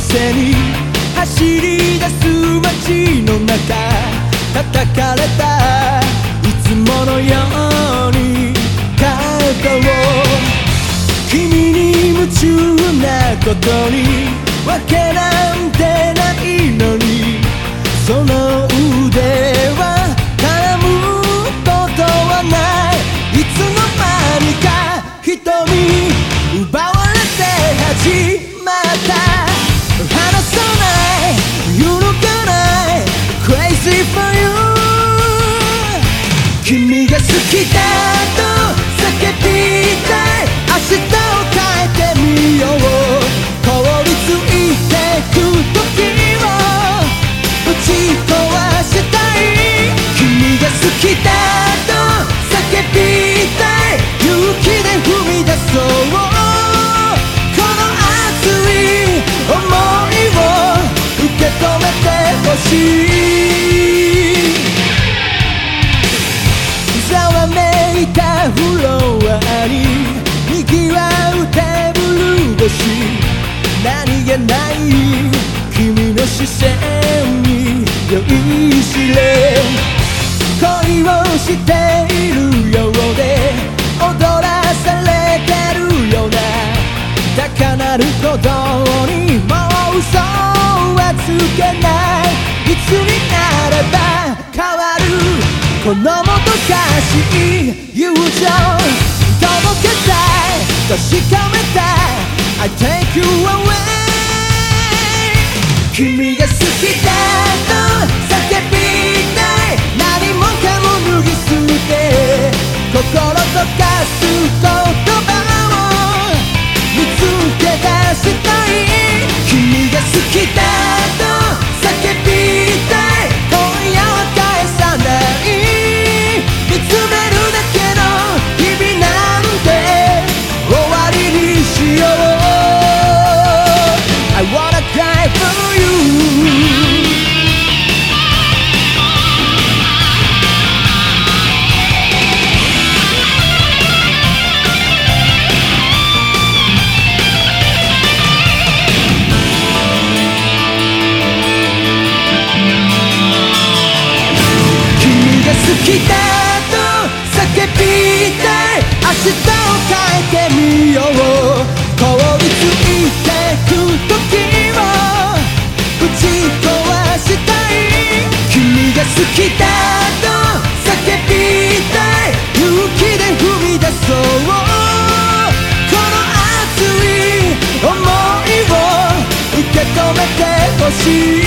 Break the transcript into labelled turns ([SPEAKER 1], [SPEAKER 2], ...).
[SPEAKER 1] せに走り出す街の中叩かれたいつものように肩を君に夢中なことに分けが好きだと叫びたい明日を変えてみよう。凍りついてく時を打ち壊したい君が好きだと叫びたい。勇気で踏み出そうこの熱い想いを受け止めてほしいしているようで踊らされてるような高鳴る鼓動にもう嘘はつけない。いつになれば変わるこのもどかしい友情。届けたい。確かめたい。I take you away 君が好きだと叫びたい。明日を変えてみよう凍りつい。てく時を打ち壊したい。君が好きだと叫びたい。勇気で踏み出そうこの熱い。想い。を受け止めてほしい。